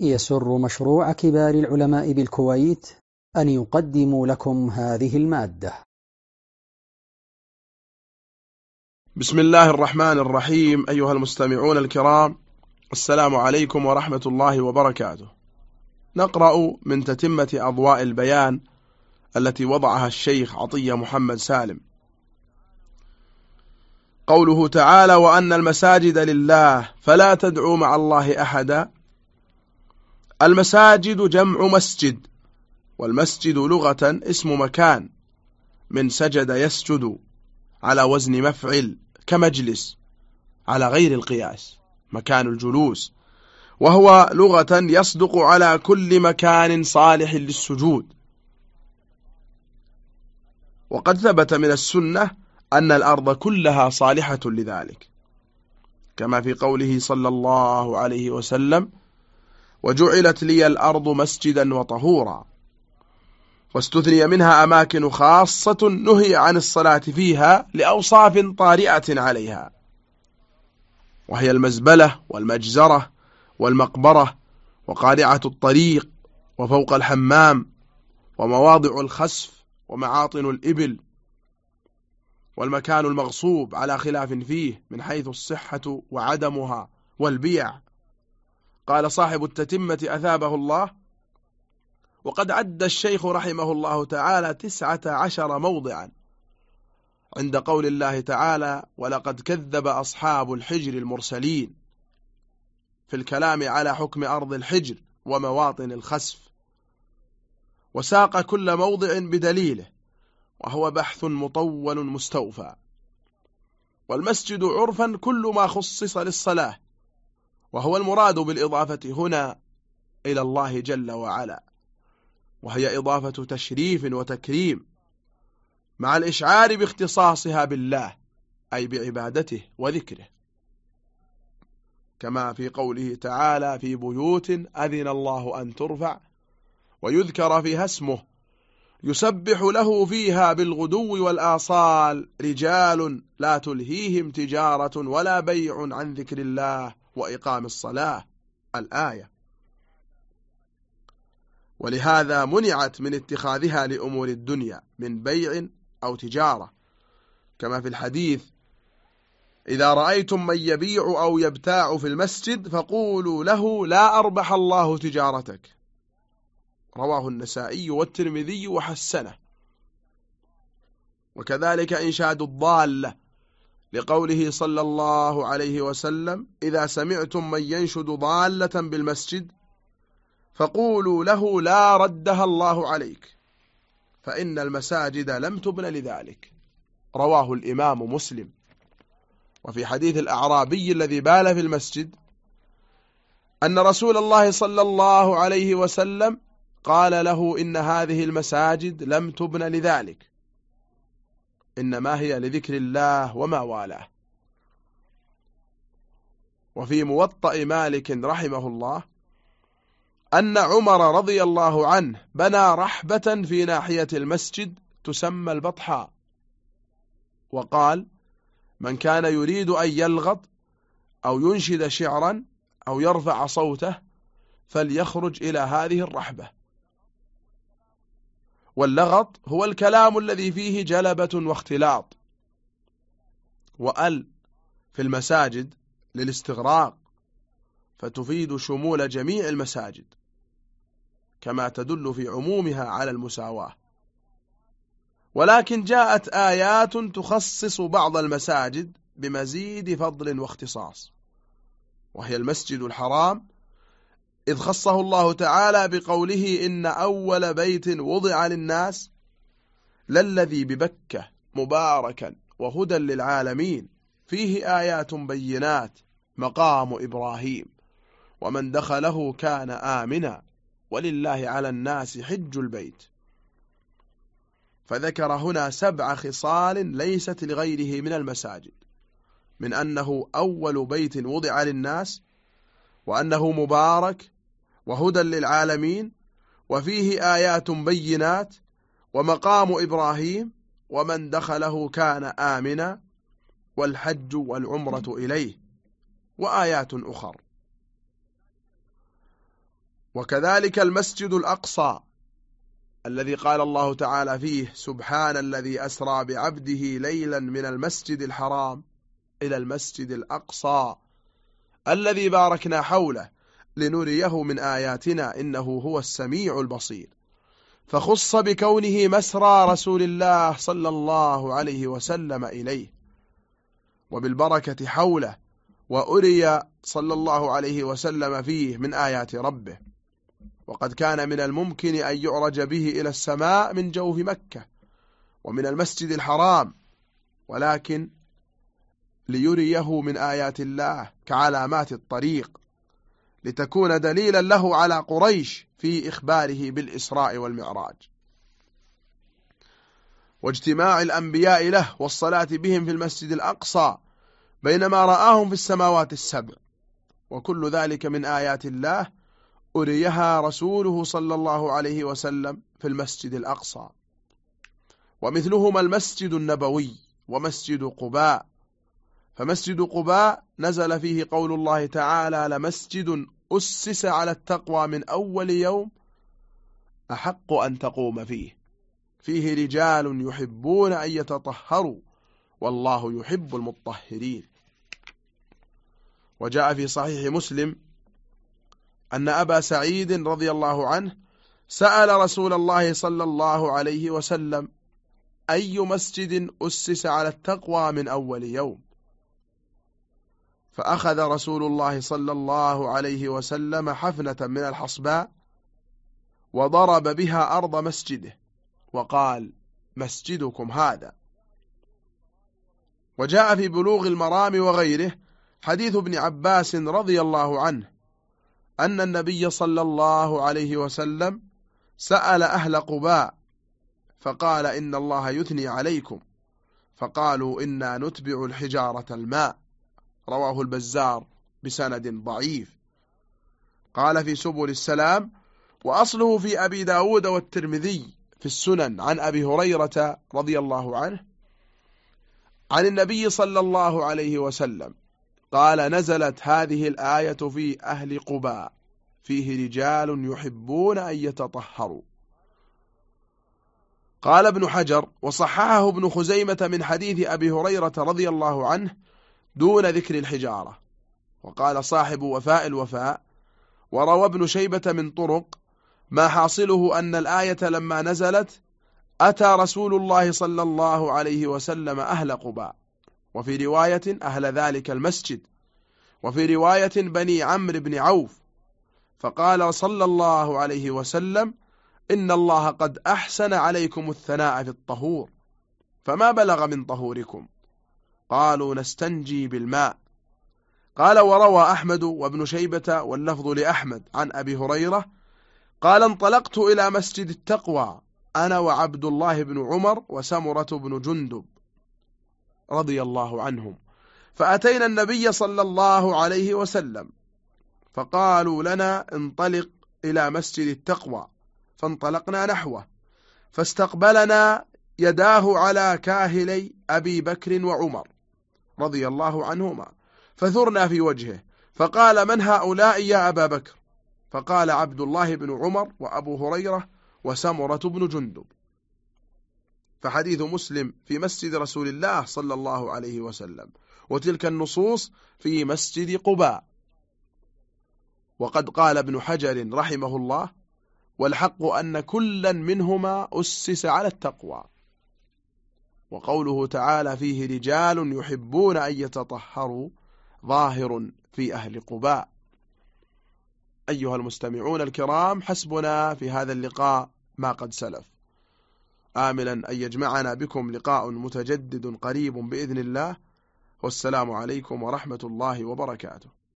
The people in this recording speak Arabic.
يسر مشروع كبار العلماء بالكويت أن يقدم لكم هذه المادة. بسم الله الرحمن الرحيم أيها المستمعون الكرام السلام عليكم ورحمة الله وبركاته. نقرأ من تتمة أضواء البيان التي وضعها الشيخ عطية محمد سالم. قوله تعالى وأن المساجد لله فلا تدعوا مع الله أحدا المساجد جمع مسجد والمسجد لغة اسم مكان من سجد يسجد على وزن مفعل كمجلس على غير القياس مكان الجلوس وهو لغة يصدق على كل مكان صالح للسجود. وقد ثبت من السنة أن الأرض كلها صالحة لذلك كما في قوله صلى الله عليه وسلم وجعلت لي الأرض مسجدا وطهورا. واستثني منها أماكن خاصة نهي عن الصلاة فيها لأوصاف طارئة عليها. وهي المزبلة والمجزرة والمقبرة وقارعة الطريق وفوق الحمام ومواضع الخسف ومعاطن الإبل والمكان المغصوب على خلاف فيه من حيث الصحة وعدمها والبيع. قال صاحب التتمة أثابه الله. وقد عد الشيخ رحمه الله تعالى تسعة عشر موضعا عند قول الله تعالى ولقد كذب أصحاب الحجر المرسلين في الكلام على حكم أرض الحجر ومواطن الخسف. وساق كل موضع بدليله وهو بحث مطول مستوفى. والمسجد عرفا كل ما خصص للصلاة وهو المراد بالإضافة هنا إلى الله جل وعلا وهي إضافة تشريف وتكريم مع الإشعار باختصاصها بالله أي بعبادته وذكره. كما في قوله تعالى في بيوت أذن الله أن ترفع ويذكر فيها اسمه يسبح له فيها بالغدو والآصال رجال لا تلهيهم تجارة ولا بيع عن ذكر الله وإقام الصلاة الآية. ولهذا منعت من اتخاذها لأمور الدنيا من بيع أو تجارة. كما في الحديث إذا رأيتم من يبيع أو يبتاع في المسجد فقولوا له لا أربح الله تجارتك. رواه النسائي والترمذي وحسنه. وكذلك إنشاد الضالة لقوله صلى الله عليه وسلم إذا سمعتم من ينشد ضالة بالمسجد فقولوا له لا ردها الله عليك فإن المساجد لم تبن لذلك. رواه الإمام مسلم. وفي حديث الأعرابي الذي بال في المسجد أن رسول الله صلى الله عليه وسلم قال له إن هذه المساجد لم تبن لذلك. إنما هي لذكر الله وما والاه. وفي موطأ مالك رحمه الله أن عمر رضي الله عنه بنى رحبة في ناحية المسجد تسمى البطحاء. وقال من كان يريد أن يلغط أو ينشد شعرا أو يرفع صوته فليخرج إلى هذه الرحبة. واللغط هو الكلام الذي فيه جلبة واختلاط. وأل في المساجد للاستغراق فتفيد شمول جميع المساجد كما تدل في عمومها على المساواة. ولكن جاءت آيات تخصص بعض المساجد بمزيد فضل واختصاص وهي المسجد الحرام إذ خصه الله تعالى بقوله إن أول بيت وضع للناس للذي ببكة مباركا وهدى للعالمين فيه آيات بينات مقام إبراهيم ومن دخله كان آمنا ولله على الناس حج البيت. فذكر هنا سبع خصال ليست لغيره من المساجد من أنه أول بيت وضع للناس وأنه مبارك وهدى للعالمين وفيه آيات بينات ومقام إبراهيم ومن دخله كان آمنا والحج والعمرة إليه وآيات أخر. وكذلك المسجد الأقصى الذي قال الله تعالى فيه سبحان الذي أسرى بعبده ليلا من المسجد الحرام إلى المسجد الأقصى الذي باركنا حوله لنريه من آياتنا إنه هو السميع البصير. فخص بكونه مسرى رسول الله صلى الله عليه وسلم إليه وبالبركة حوله وأري صلى الله عليه وسلم فيه من آيات ربه. وقد كان من الممكن أن يعرج به إلى السماء من جوف مكة ومن المسجد الحرام ولكن ليريه من آيات الله كعلامات الطريق. لتكون دليلا له على قريش في إخباره بالإسراء والمعراج. واجتماع الأنبياء له والصلاة بهم في المسجد الأقصى بينما رآهم في السماوات السبع. وكل ذلك من آيات الله أريها رسوله صلى الله عليه وسلم في المسجد الأقصى. ومثلهما المسجد النبوي ومسجد قباء. فمسجد قباء نزل فيه قول الله تعالى لمسجد أسس على التقوى من أول يوم أحق أن تقوم فيه. فيه رجال يحبون أن يتطهروا والله يحب المطهرين. وجاء في صحيح مسلم أن أبا سعيد رضي الله عنه سأل رسول الله صلى الله عليه وسلم أي مسجد أسس على التقوى من أول يوم؟ فأخذ رسول الله صلى الله عليه وسلم حفنة من الحصباء وضرب بها أرض مسجده وقال مسجدكم هذا. وجاء في بلوغ المرام وغيره حديث ابن عباس رضي الله عنه أن النبي صلى الله عليه وسلم سأل أهل قباء فقال إن الله يثني عليكم. فقالوا إنا نتبع الحجارة الماء. رواه البزار بسند ضعيف. قال في سبل السلام وأصله في أبي داود والترمذي في السنن عن أبي هريرة رضي الله عنه عن النبي صلى الله عليه وسلم قال نزلت هذه الآية في أهل قباء فيه رجال يحبون أن يتطهروا. قال ابن حجر وصححه ابن خزيمة من حديث أبي هريرة رضي الله عنه دون ذكر الحجارة. وقال صاحب وفاء الوفاء وروى ابن شيبة من طرق ما حاصله أن الآية لما نزلت أتى رسول الله صلى الله عليه وسلم أهل قباء. وفي رواية أهل ذلك المسجد. وفي رواية بني عمرو بن عوف فقال صلى الله عليه وسلم إن الله قد أحسن عليكم الثناء في الطهور. فما بلغ من طهوركم. قالوا نستنجي بالماء. قال وروى أحمد وابن شيبة واللفظ لأحمد عن أبي هريرة قال انطلقت إلى مسجد التقوى أنا وعبد الله بن عمر وسمرة بن جندب رضي الله عنهم. فأتينا النبي صلى الله عليه وسلم فقالوا لنا انطلق إلى مسجد التقوى. فانطلقنا نحوه. فاستقبلنا يداه على كاهلي أبي بكر وعمر. رضي الله عنهما فثرنا في وجهه فقال من هؤلاء يا أبا بكر؟ فقال عبد الله بن عمر وأبو هريرة وسمرة بن جندب. فحديث مسلم في مسجد رسول الله صلى الله عليه وسلم وتلك النصوص في مسجد قباء. وقد قال ابن حجر رحمه الله والحق أن كلا منهما أسس على التقوى. وقوله تعالى فيه رجال يحبون أن يتطهروا ظاهر في أهل قباء. أيها المستمعون الكرام حسبنا في هذا اللقاء ما قد سلف. آملا أن يجمعنا بكم لقاء متجدد قريب بإذن الله. والسلام عليكم ورحمة الله وبركاته.